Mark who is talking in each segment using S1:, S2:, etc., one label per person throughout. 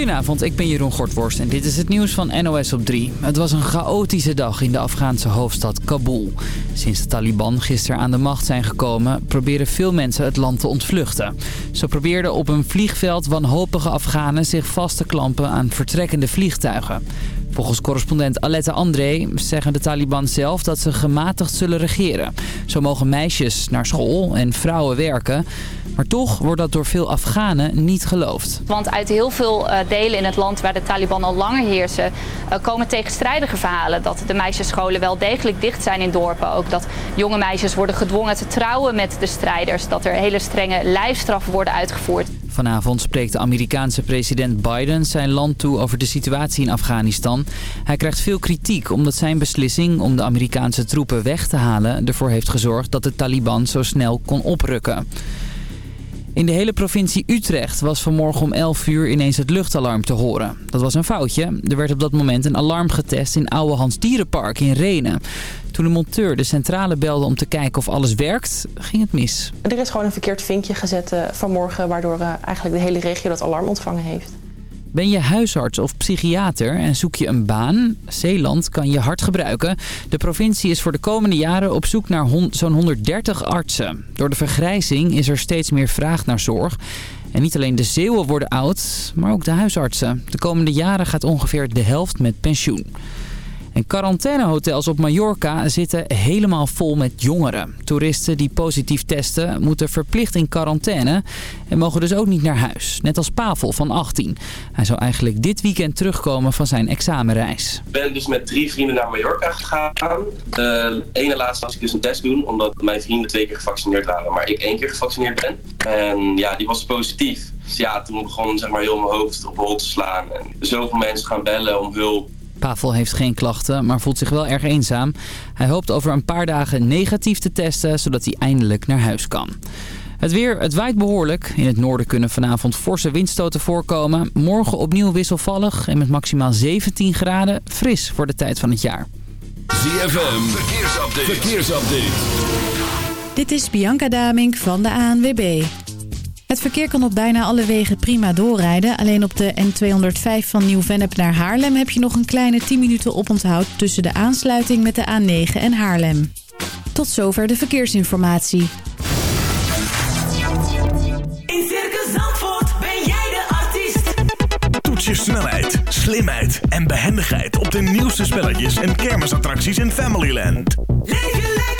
S1: Goedenavond, ik ben Jeroen Gortworst en dit is het nieuws van NOS op 3. Het was een chaotische dag in de Afghaanse hoofdstad Kabul. Sinds de Taliban gisteren aan de macht zijn gekomen... proberen veel mensen het land te ontvluchten. Zo probeerden op een vliegveld wanhopige Afghanen zich vast te klampen aan vertrekkende vliegtuigen. Volgens correspondent Aletta André zeggen de Taliban zelf dat ze gematigd zullen regeren. Zo mogen meisjes naar school en vrouwen werken. Maar toch wordt dat door veel Afghanen niet geloofd.
S2: Want uit heel veel uh, delen in het land waar de Taliban al langer heersen... Uh, komen tegenstrijdige verhalen. Dat de meisjesscholen wel degelijk dicht zijn in dorpen. Ook dat jonge meisjes worden gedwongen te trouwen met de strijders. Dat er hele strenge lijfstraffen worden uitgevoerd.
S1: Vanavond spreekt de Amerikaanse president Biden zijn land toe over de situatie in Afghanistan. Hij krijgt veel kritiek omdat zijn beslissing om de Amerikaanse troepen weg te halen... ervoor heeft gezorgd dat de Taliban zo snel kon oprukken. In de hele provincie Utrecht was vanmorgen om 11 uur ineens het luchtalarm te horen. Dat was een foutje. Er werd op dat moment een alarm getest in Oude Hans Dierenpark in Renen. Toen de monteur de centrale belde om te kijken of alles werkt, ging het mis.
S3: Er is gewoon een verkeerd vinkje gezet uh, vanmorgen... waardoor uh, eigenlijk de hele regio dat alarm ontvangen heeft.
S1: Ben je huisarts of psychiater en zoek je een baan? Zeeland kan je hard gebruiken. De provincie is voor de komende jaren op zoek naar zo'n 130 artsen. Door de vergrijzing is er steeds meer vraag naar zorg. En niet alleen de Zeeuwen worden oud, maar ook de huisartsen. De komende jaren gaat ongeveer de helft met pensioen. En quarantainehotels op Mallorca zitten helemaal vol met jongeren. Toeristen die positief testen moeten verplicht in quarantaine en mogen dus ook niet naar huis. Net als Pavel van 18. Hij zou eigenlijk dit weekend terugkomen van zijn examenreis.
S4: Ik ben dus met drie vrienden naar Mallorca gegaan. De ene laatste was ik dus een test doen omdat mijn vrienden twee keer gevaccineerd waren. Maar ik één keer gevaccineerd ben. En ja, die was positief. Dus ja, toen begon zeg maar heel mijn hoofd op hol te slaan. En zoveel mensen gaan bellen om hulp.
S1: Pavel heeft geen klachten, maar voelt zich wel erg eenzaam. Hij hoopt over een paar dagen negatief te testen, zodat hij eindelijk naar huis kan. Het weer, het waait behoorlijk. In het noorden kunnen vanavond forse windstoten voorkomen. Morgen opnieuw wisselvallig en met maximaal 17 graden fris voor de tijd van het jaar.
S5: ZFM, verkeersupdate. verkeersupdate.
S6: Dit is Bianca Damink van de ANWB. Het verkeer kan op bijna alle wegen prima doorrijden. Alleen op de N205 van Nieuw-Vennep naar Haarlem heb je nog een kleine 10 minuten oponthoud tussen de aansluiting met de A9 en Haarlem. Tot zover de verkeersinformatie.
S5: In Circus Zandvoort ben jij de artiest. Toets je snelheid, slimheid en behendigheid op de nieuwste spelletjes en kermisattracties in Familyland. Leef je lekker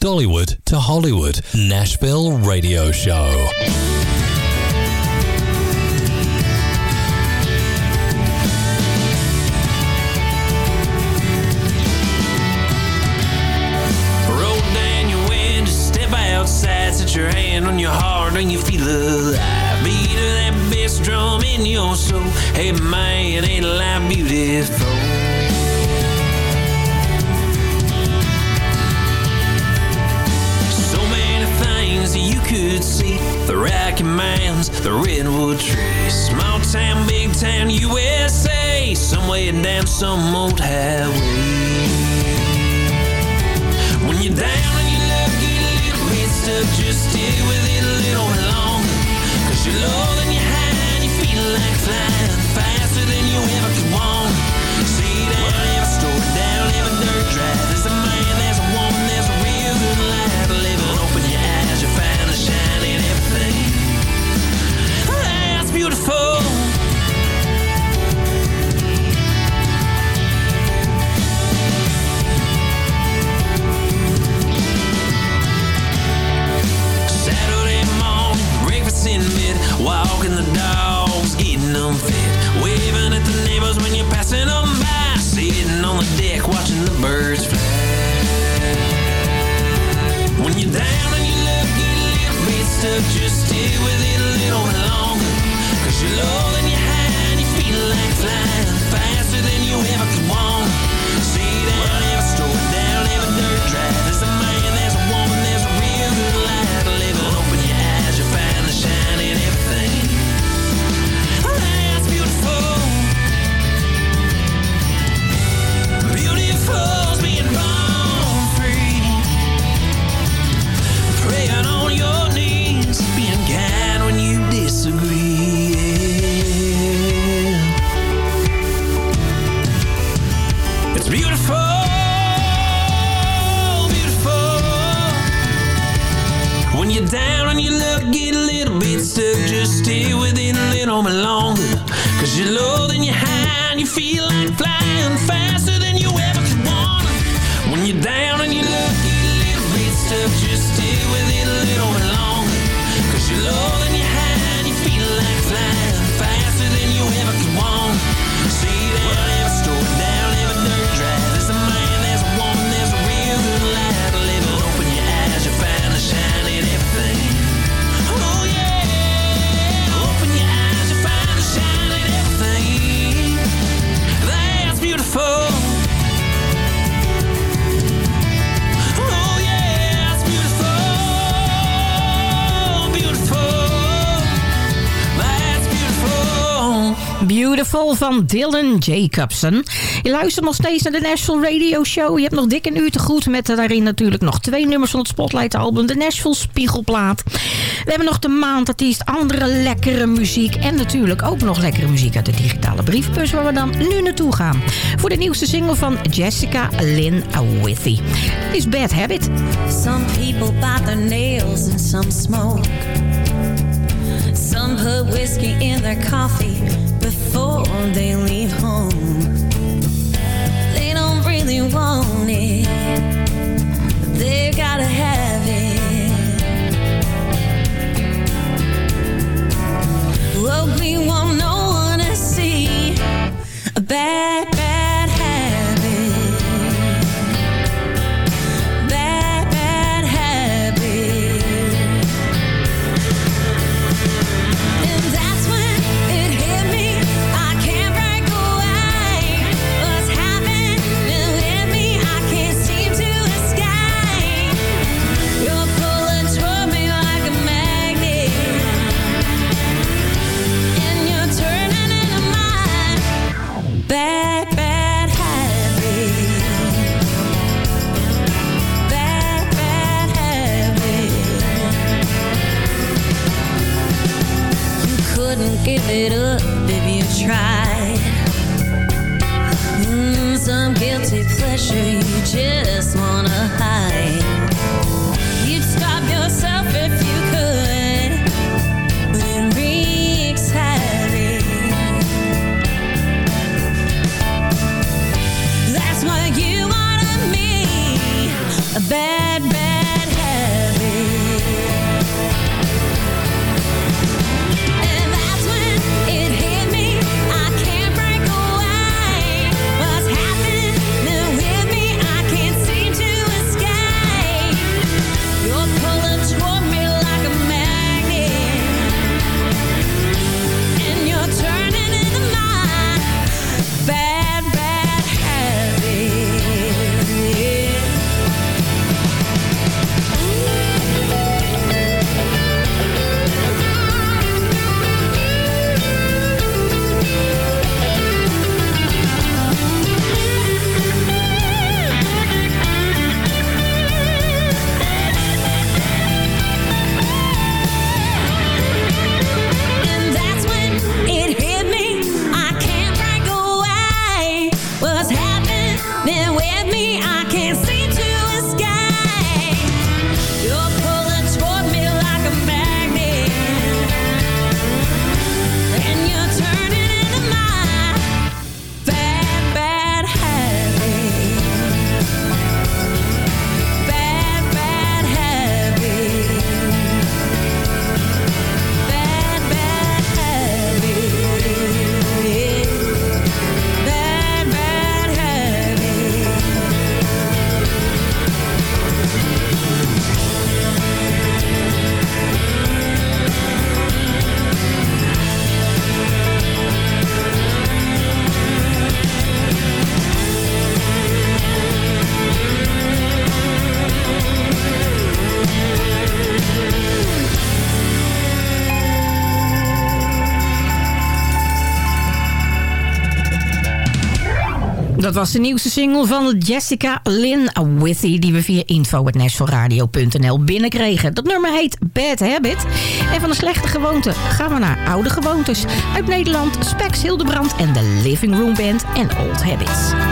S7: Dollywood to Hollywood, Nashville Radio Show.
S8: Set your hand on your heart and you feel alive. Beat of that bass drum in your soul. Hey man, ain't life beautiful? The Rocky Mountains, the redwood trees. Small town, big town, USA. Somewhere down some old highway. When you're down and you love, get a little bit stuck, just stay with it a little longer. Cause you're low and you're high and you feel like flying faster than you ever could want. See down, ever slow down, ever dirt drive.
S9: she
S10: loves van Dylan Jacobsen. Je luistert nog steeds naar de Nashville Radio Show. Je hebt nog dik een uur te goed met daarin natuurlijk nog twee nummers van het Spotlight album. De Nashville Spiegelplaat. We hebben nog de maandartiest, andere lekkere muziek. En natuurlijk ook nog lekkere muziek uit de digitale Briefbus, waar we dan nu naartoe gaan. Voor de nieuwste single van Jessica Lynn Withy. Is Bad Habit.
S11: Some people bite their nails and some smoke. Some put whiskey in their coffee. all day
S10: 谁 was de nieuwste single van Jessica Lynn Withy... die we via info.nationalradio.nl binnenkregen. Dat nummer heet Bad Habit. En van de slechte gewoonte gaan we naar oude gewoontes. Uit Nederland, Spex Hildebrand en de Living Room Band en Old Habits.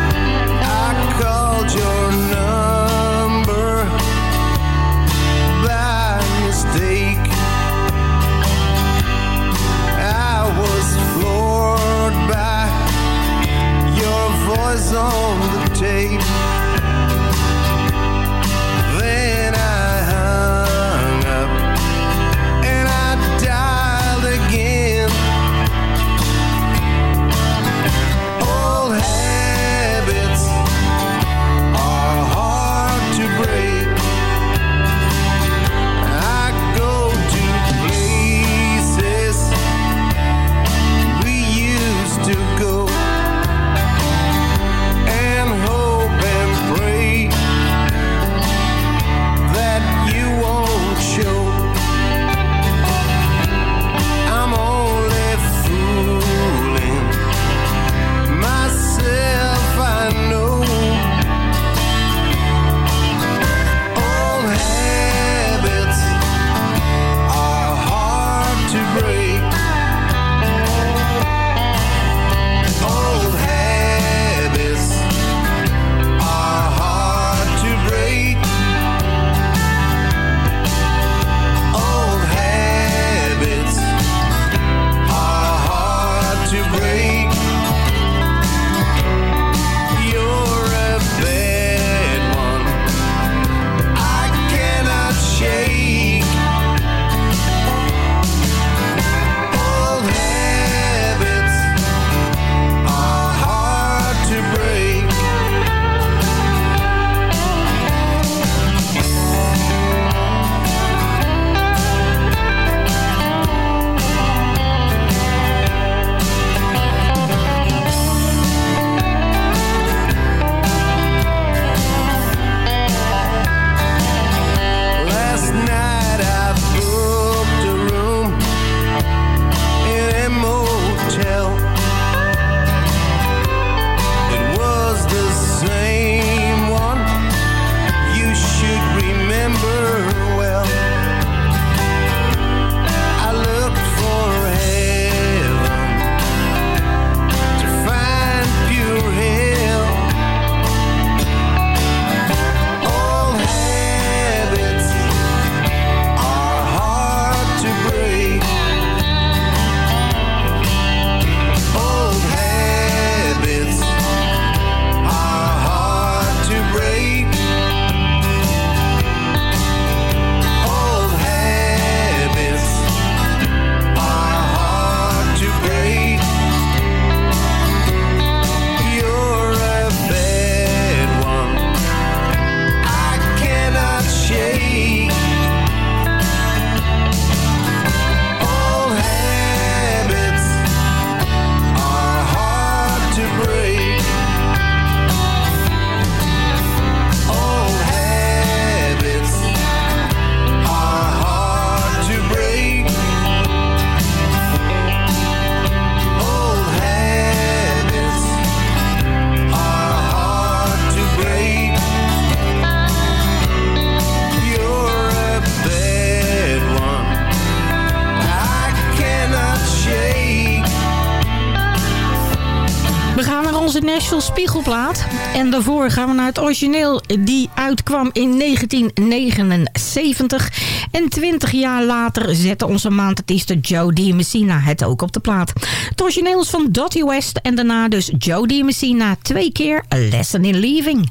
S10: het origineel die uitkwam in 1979. En 20 jaar later zette onze maandartiste Joe Di Messina het ook op de plaat. Het origineel is van Dottie West en daarna dus Joe Di Messina twee keer A Lesson in Leaving.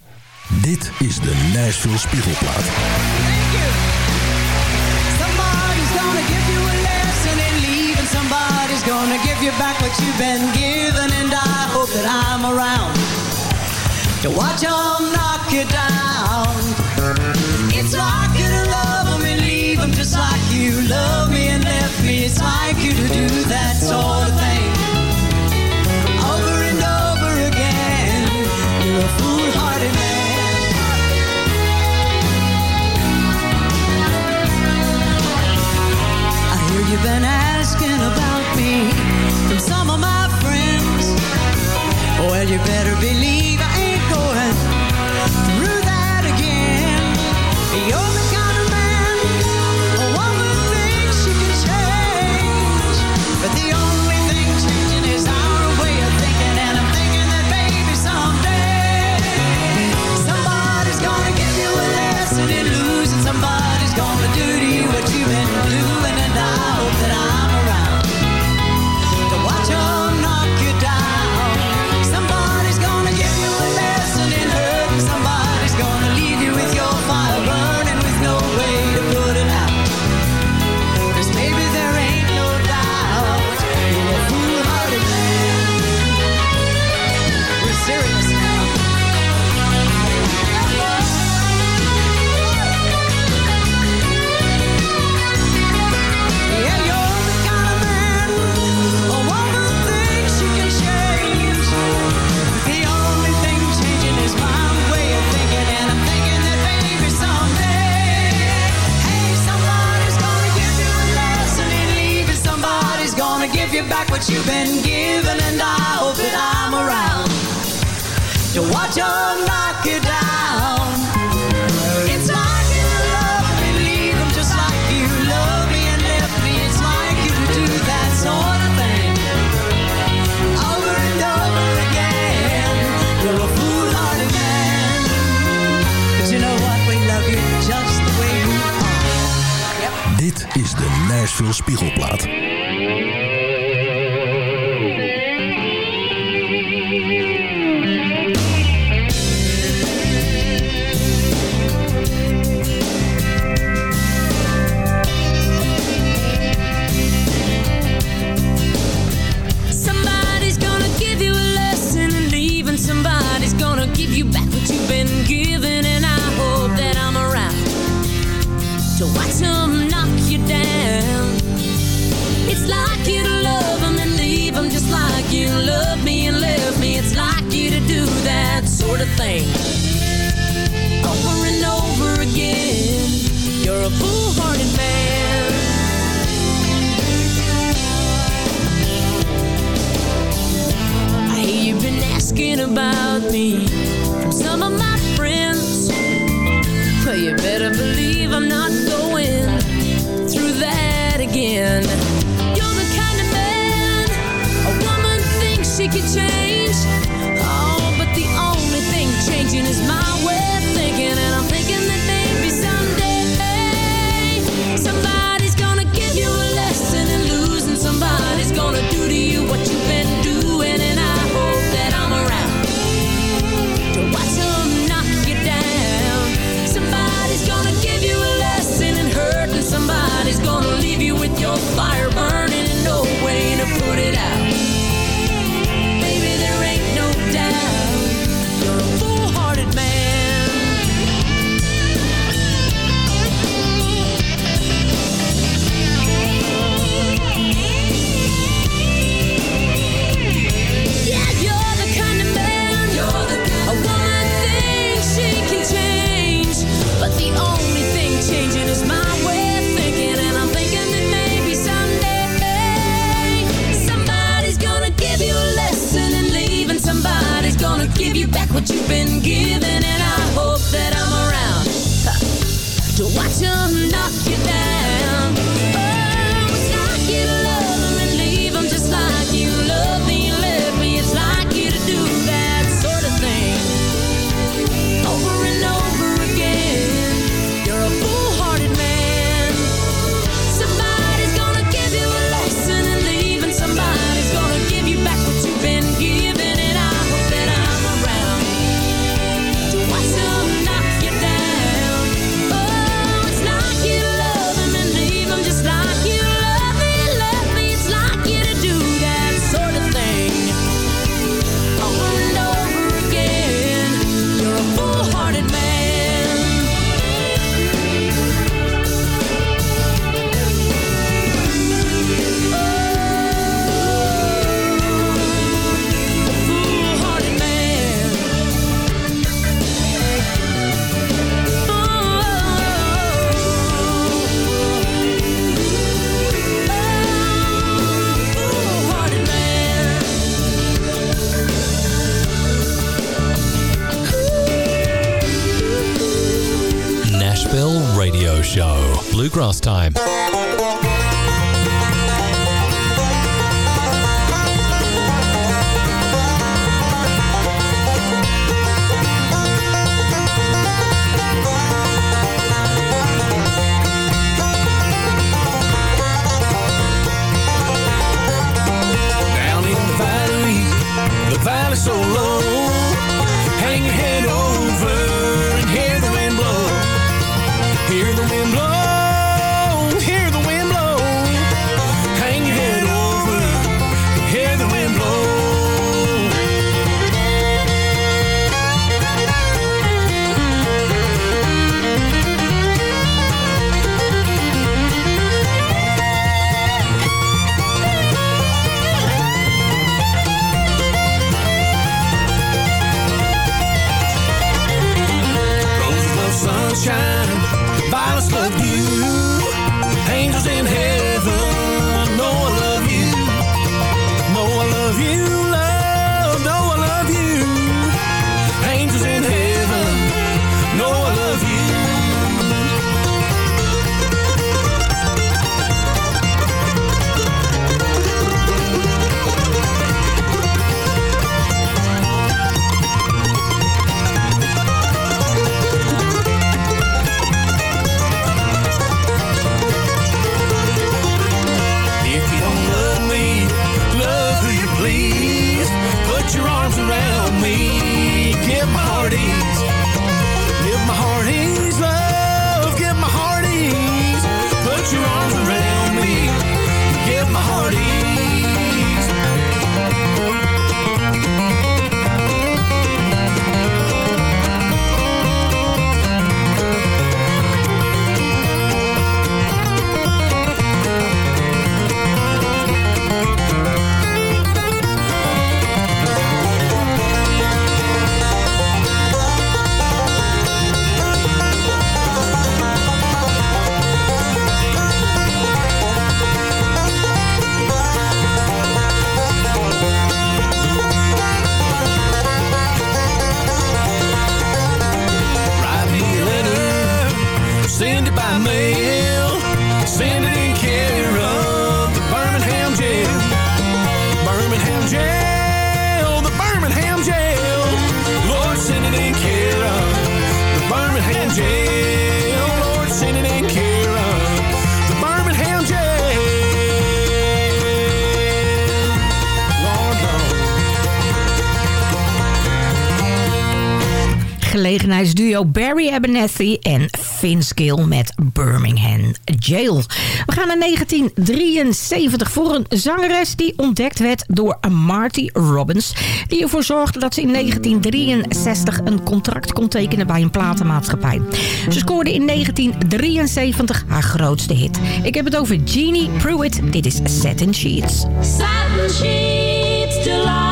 S12: Dit is de Nashville Spiegelplaat.
S13: Somebody's gonna give you back what you've been given And I hope that I'm around to watch them knock you down. It's like you to love them and leave them just like you love me and left me. It's like you to do that sort of thing. Over and over again, you're a foolhardy man. I hear you've been asking about me from some of my friends. Well, you better believe I what you've been given and I hope that I'm around to watch them knock it down. It's like you love me, leave them just like you love me and left me. It's like you do that sort of thing over and over again. You're a foolhardy man, but you know what? We love you just the way you are. Yep.
S12: Dit is de Nashville Spiegelplaat.
S11: about me.
S8: Bluegrass Time.
S10: Abernathy en Finskill met Birmingham Jail. We gaan naar 1973 voor een zangeres die ontdekt werd door Marty Robbins. Die ervoor zorgde dat ze in 1963 een contract kon tekenen bij een platenmaatschappij. Ze scoorde in 1973 haar grootste hit. Ik heb het over Jeannie Pruitt. Dit is Satin Sheets.
S11: Satin Sheets to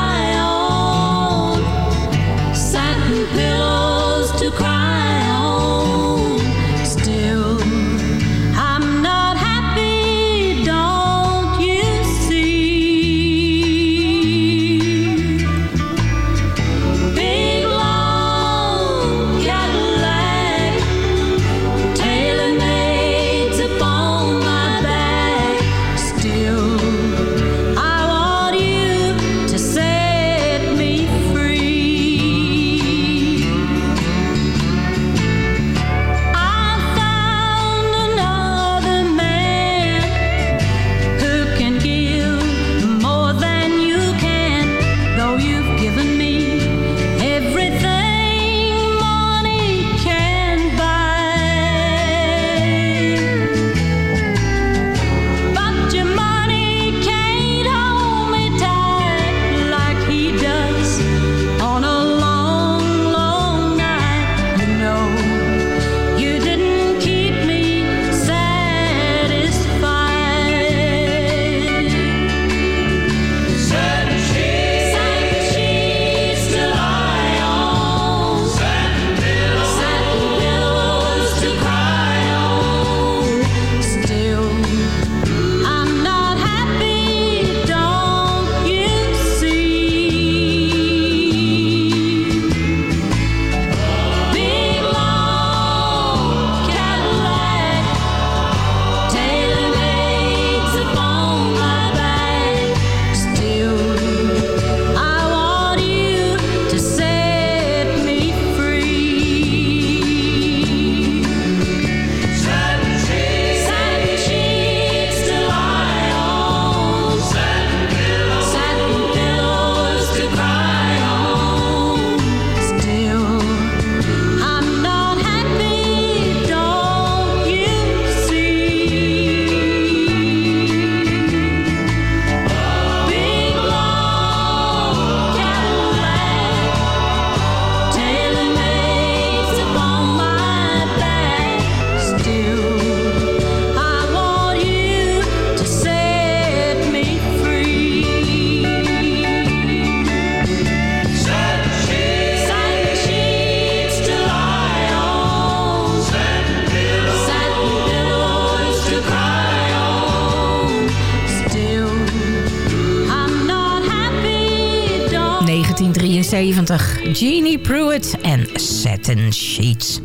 S10: Pruitt en Satin Sheets.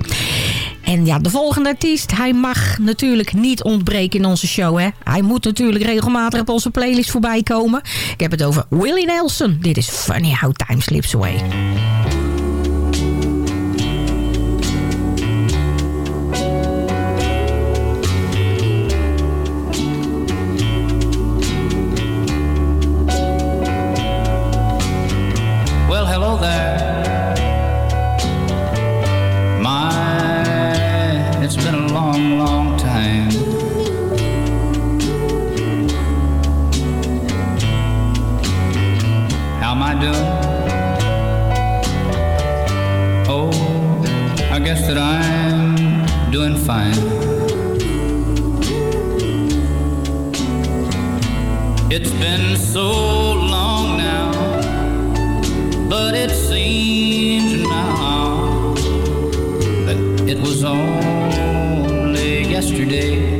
S10: En ja, de volgende artiest, hij mag natuurlijk niet ontbreken in onze show. Hè? Hij moet natuurlijk regelmatig op onze playlist voorbij komen. Ik heb het over Willie Nelson. Dit is Funny How Time Slips Away.
S14: Yesterday.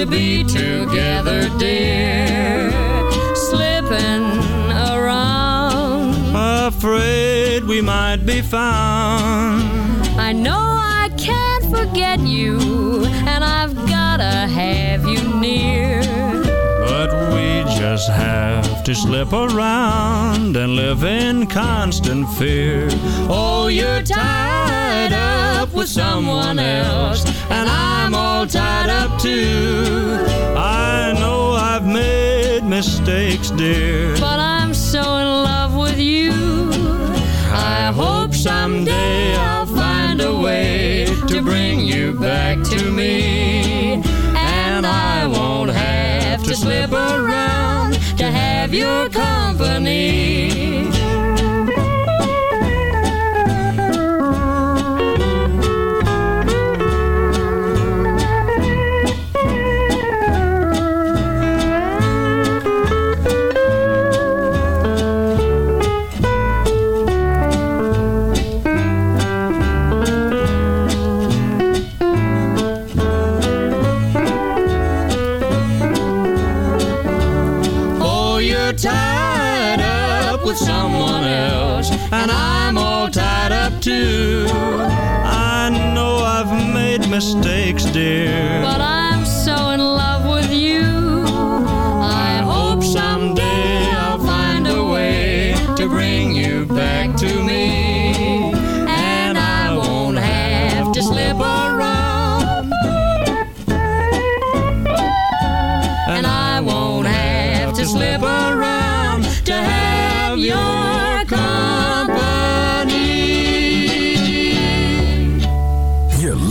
S9: to be together, dear. Slipping around.
S15: Afraid we might be found.
S11: I know I can't forget you, and I've gotta have you near.
S15: Just have to slip around and live in constant fear.
S9: Oh, you're tied up with someone else, and I'm all tied up too.
S15: I know I've made mistakes, dear.
S11: But I'm so in love with you.
S9: I hope someday I'll find a way to bring you back to me. To slip around to have your company. do.
S15: I know I've made mistakes, dear.
S11: But I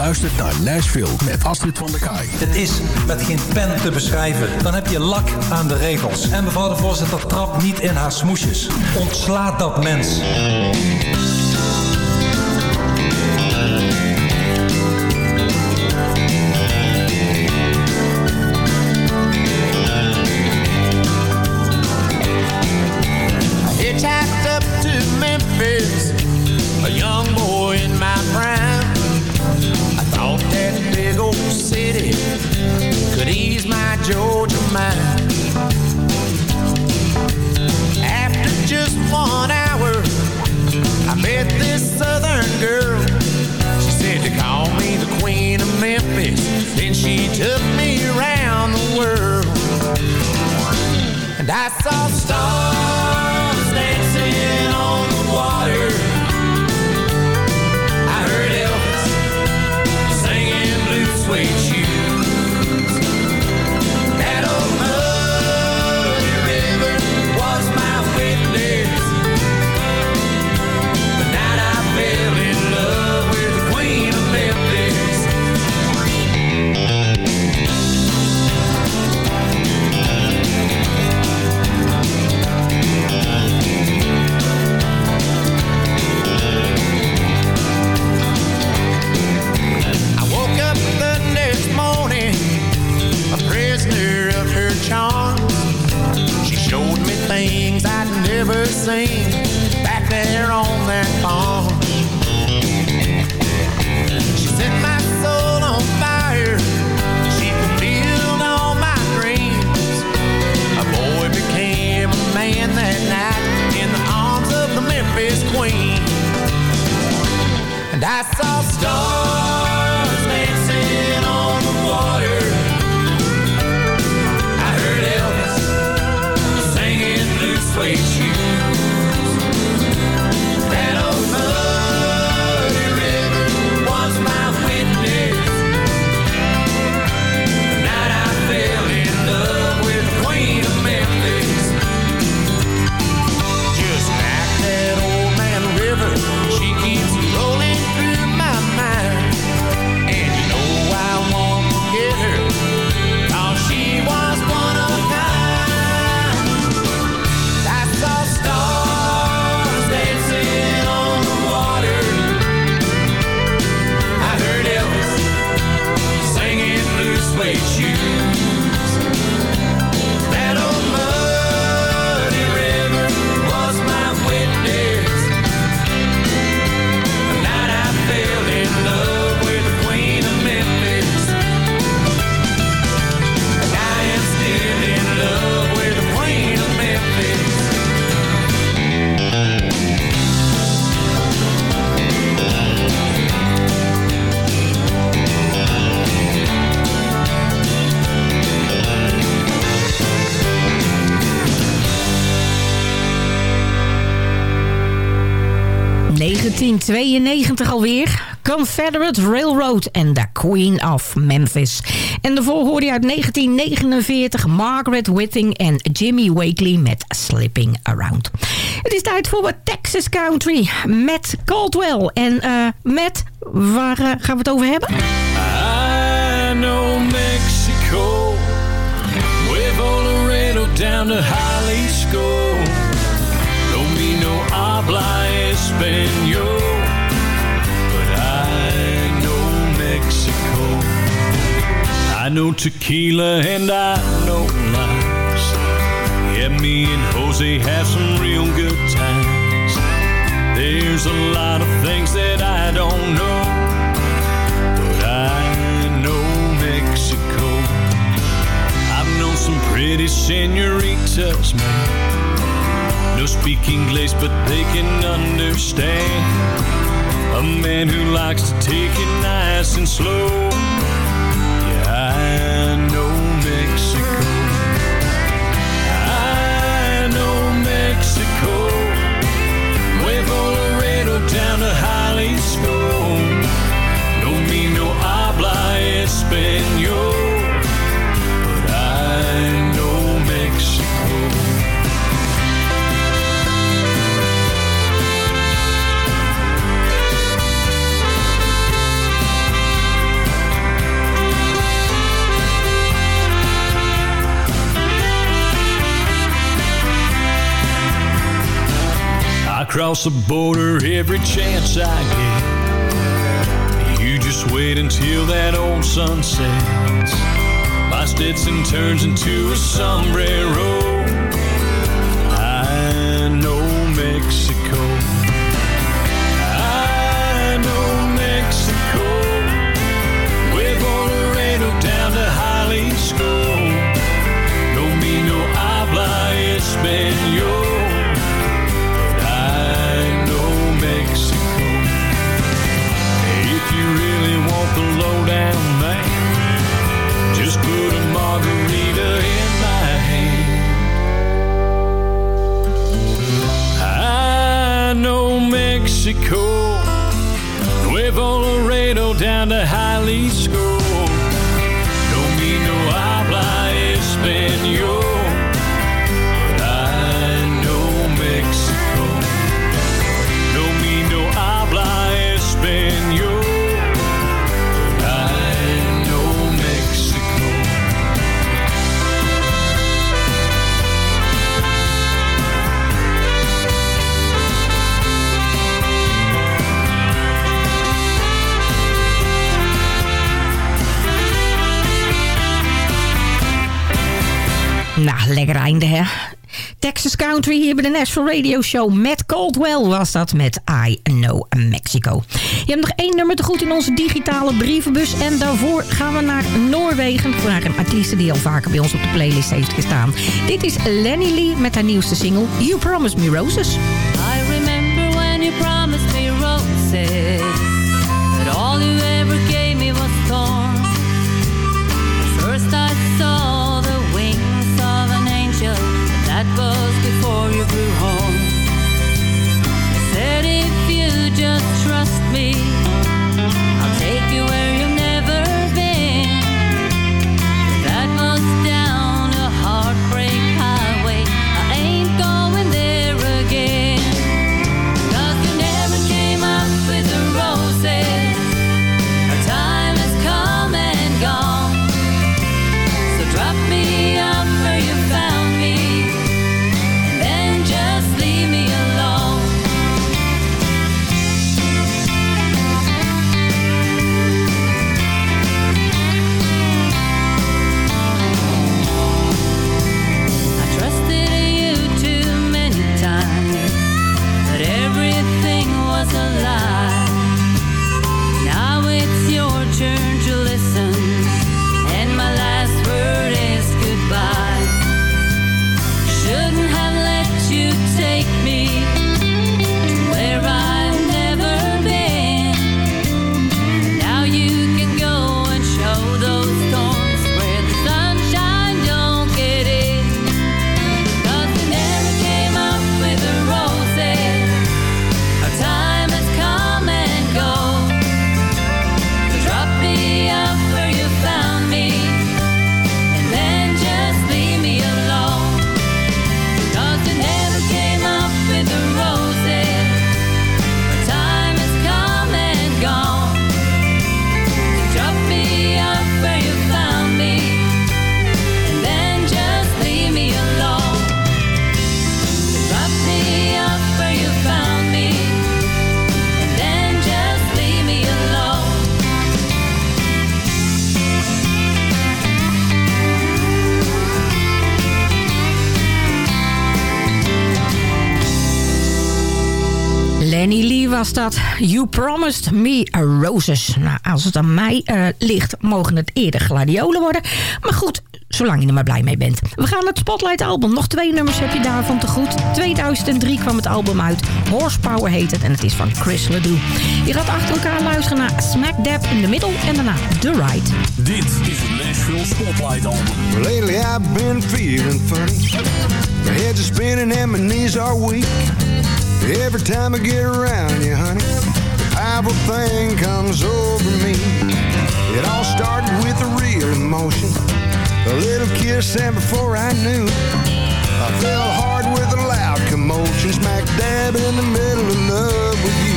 S12: luistert naar Nashville met Astrid van der Kaai.
S8: Het is met geen pen te beschrijven. Dan heb je lak aan de regels. En mevrouw de voorzitter trapt niet in haar smoesjes. Ontslaat dat mens.
S10: ...1992 alweer. Confederate Railroad en The Queen of Memphis. En daarvoor hoorde je uit 1949 Margaret Whiting en Jimmy Wakely met Slipping Around. Het is tijd voor Texas Country met Caldwell. En eh Matt, waar eh, gaan we het over hebben?
S15: I know Mexico, Nuevo Laredo down to Jalisco. No me no habla español, but I know Mexico. I know tequila and I know lies. Yeah, me and Jose have some real good times. There's a lot of things that I don't know. But I know Mexico. I've known some pretty senoritas, man. No speak English, but they can understand. A man who likes to take it nice and slow. Yeah, I know Mexico. I know Mexico. Nuevo Laredo down to Jalisco. No me no habla español, cross the border every chance I get. You just wait until that old sun sets. My Stetson turns into a sombrero. I know Mexico. Mexico. Nuevo Laredo down to Jalisco. No
S10: lekker einde hè. Texas Country hier bij de Nashville Radio Show. Met Coldwell was dat met I Know Mexico. Je hebt nog één nummer te goed in onze digitale brievenbus. En daarvoor gaan we naar Noorwegen. Voor een artiest die al vaker bij ons op de playlist heeft gestaan. Dit is Lenny Lee met haar nieuwste single You Promised Me Roses.
S11: I remember when you promised me Was
S10: dat. You Promised Me Roses. Nou, als het aan mij eh, ligt, mogen het eerder gladiolen worden. Maar goed, zolang je er maar blij mee bent. We gaan naar het Spotlight album. Nog twee nummers heb je daarvan te goed. 2003 kwam het album uit. Horsepower heet het en het is van Chris Ledoux. Je gaat achter elkaar luisteren naar Smack Dab in the Middle en daarna The Ride.
S12: Dit is het Nashville Spotlight Album.
S16: Lately I've been feeling funny. My head's spinning and my knees are weak. Every time I get around you, honey, the powerful thing comes over me. It all started with a real emotion. A little kiss and before I knew, I fell hard with a loud commotion. Smack dab in the middle of love with you.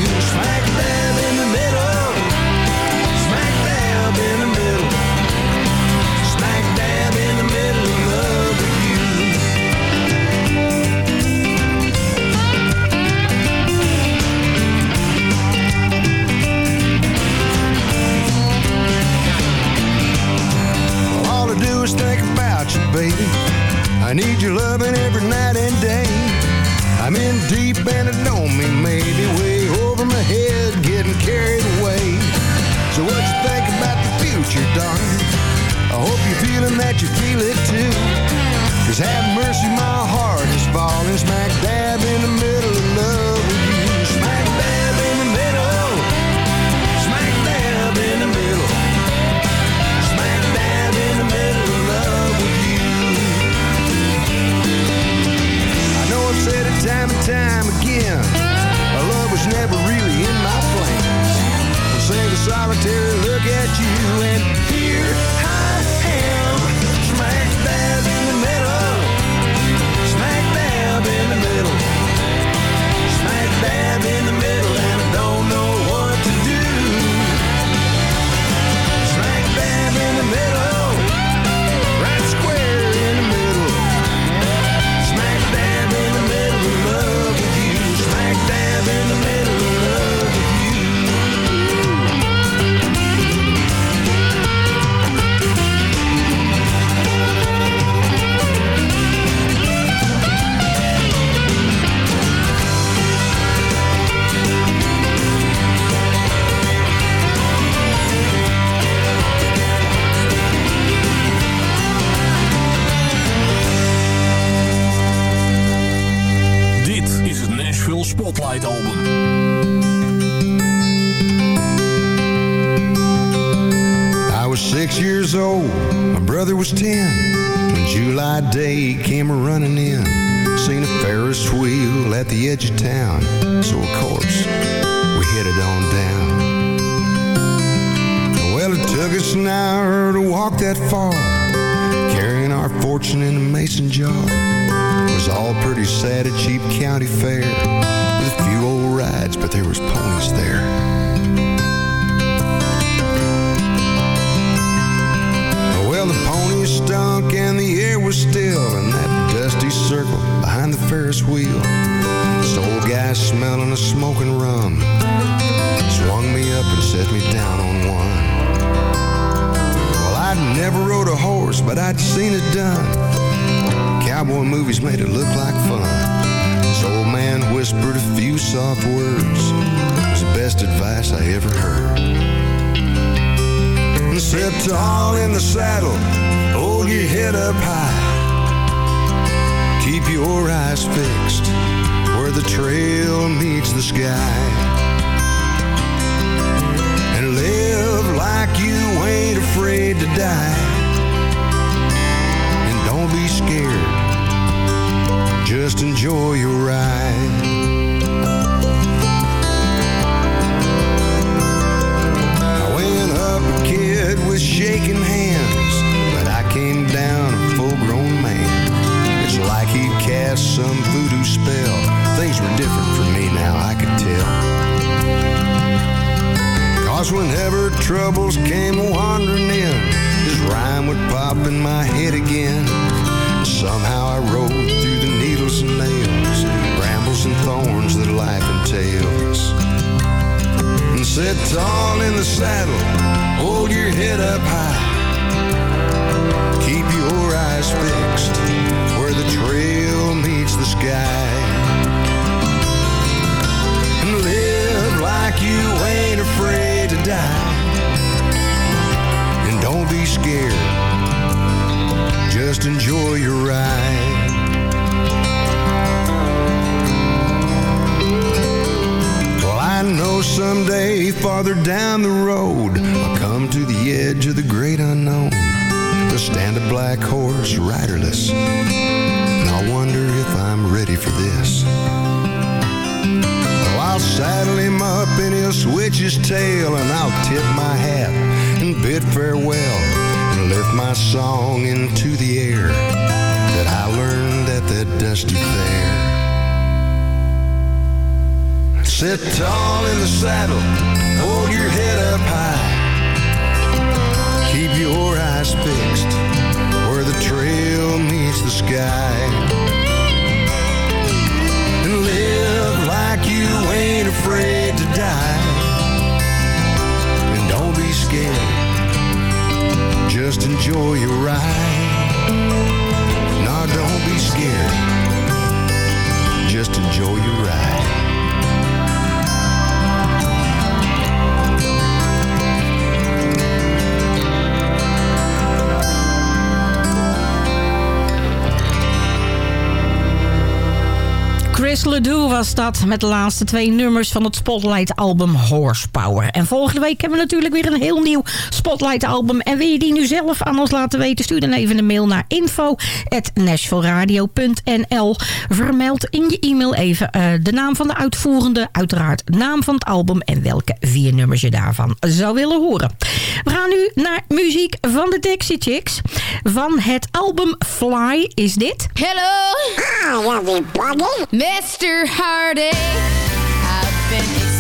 S16: I need your loving every night and day. I'm in deep and it don't mean maybe way over my head, getting carried away. So what you think about the future, darling? I hope you're feeling that you feel it too. Cause have mercy, my heart is falling smack dab in the middle of Ferris wheel. This old guy smelling a smoking rum swung me up and set me down on one. Well, I'd never rode a horse, but I'd seen it done. Cowboy movies made it look like fun. This old man whispered a few soft words. It was the best advice I ever heard. And sit tall in the saddle, hold your head up high. Keep your eyes fixed where the trail meets the sky. And live like you ain't afraid to die. And don't be scared, just enjoy your ride. With shaking hands, but I came down a full grown man. He'd cast some voodoo spell. Things were different for me now, I could tell. Cause whenever troubles came wandering in, his rhyme would pop in my head again. Somehow I rode through the needles and nails, brambles and thorns that life entails and sit tall in the saddle. Hold your head up high. Keep your eyes fixed the sky. And live like you ain't afraid to die. And don't be scared. Just enjoy your ride. Well, I know someday farther down the road I'll come to the edge of the great unknown. There'll stand a black horse riderless, and I'll wonder I'm ready for this. Well, I'll saddle him up and he'll switch his tail, and I'll tip my hat and bid farewell and lift my song into the air that I learned at that dusty fair. Sit tall in the saddle, hold your head up high. Keep your eyes fixed where the trail meets the sky and live like you ain't afraid to die. And don't be scared, just enjoy your ride. Nah, don't be scared, just enjoy your ride.
S10: Chris Ledoux was dat met de laatste twee nummers van het Spotlight-album Horsepower. En volgende week hebben we natuurlijk weer een heel nieuw Spotlight-album. En wil je die nu zelf aan ons laten weten? Stuur dan even een mail naar info.nashvilleradio.nl Vermeld in je e-mail even eh, de naam van de uitvoerende, uiteraard naam van het album en welke vier nummers je daarvan zou willen horen. We gaan nu naar muziek van de Dixie Chicks. Van het album Fly is dit.
S17: Hello! Ah, Hi! Mr. Hardy. I've been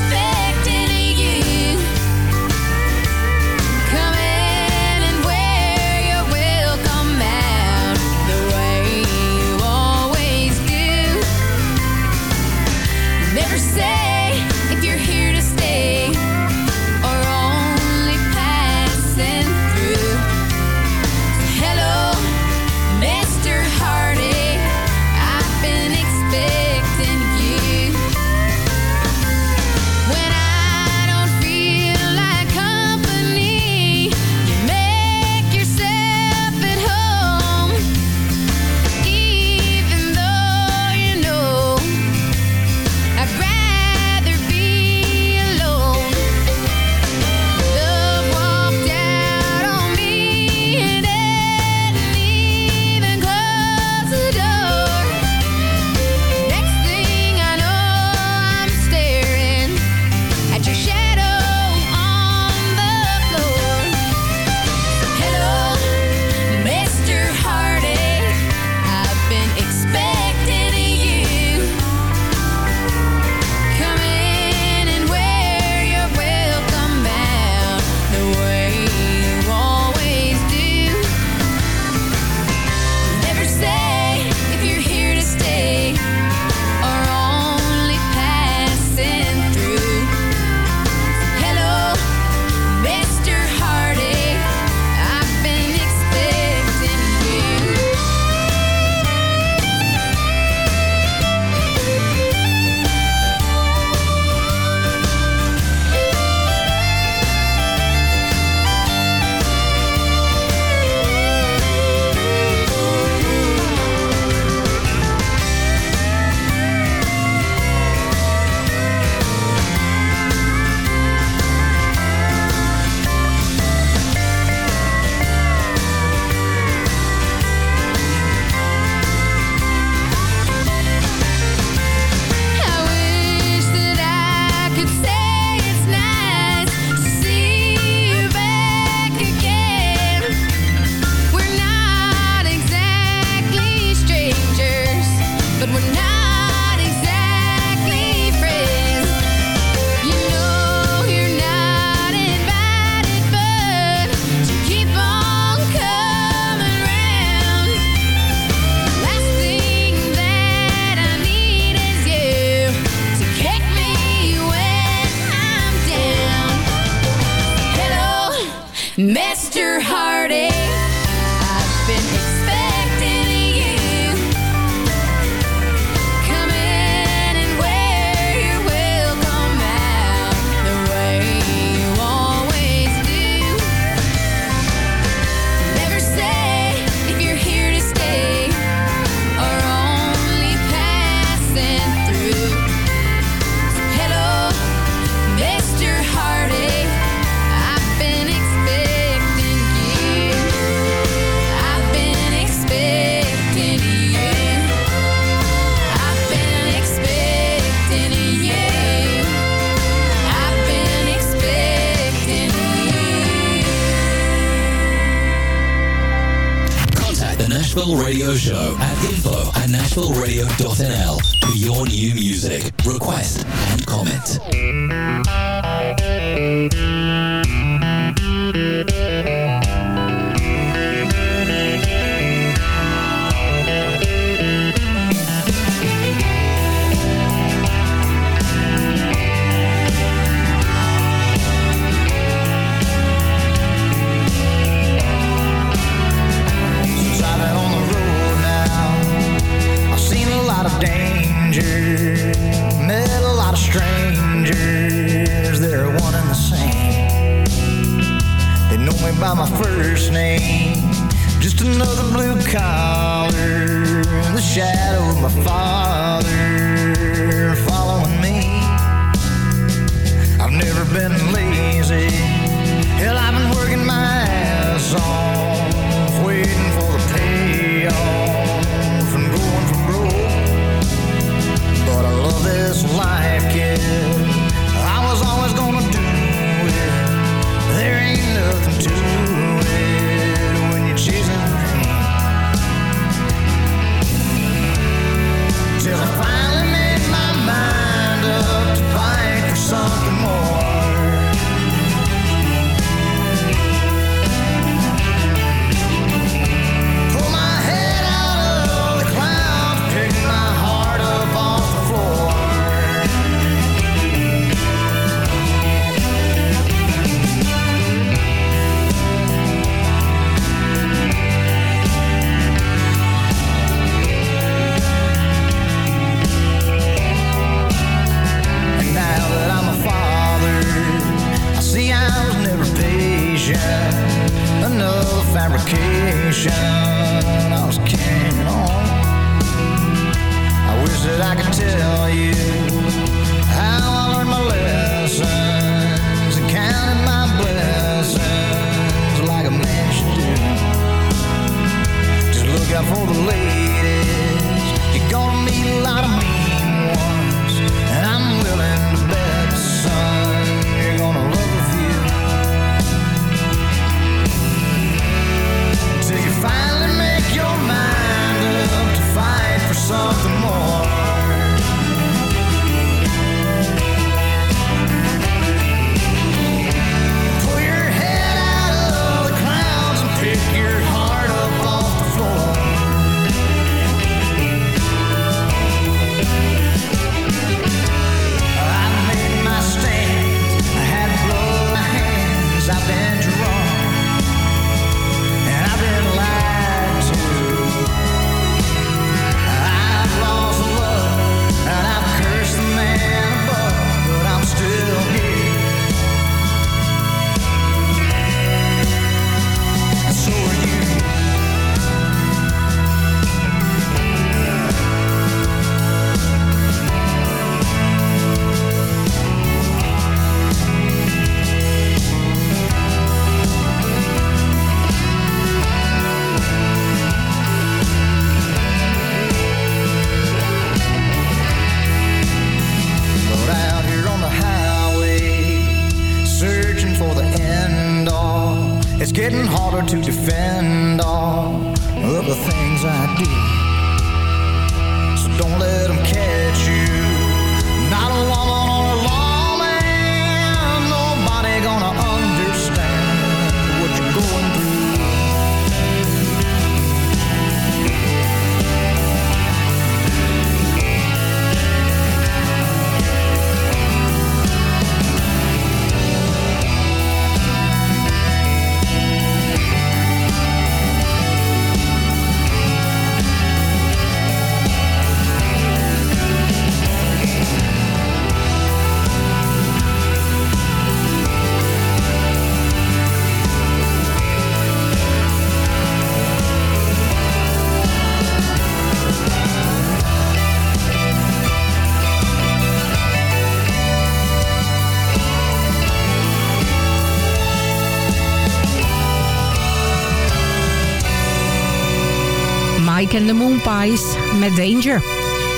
S11: en de Moonpies met Danger.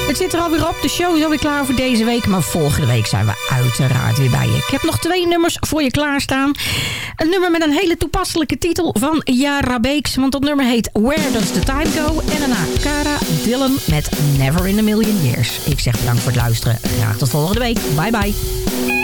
S11: Het zit er alweer op. De show is alweer klaar voor deze week. Maar volgende week zijn we uiteraard weer bij je. Ik heb nog twee nummers voor je klaarstaan. Een nummer met een hele toepasselijke titel van Yara Beeks. Want dat nummer heet Where Does the Time Go? En daarna Cara Dillon met Never in a Million Years. Ik zeg bedankt voor het luisteren. Graag tot volgende week. Bye bye.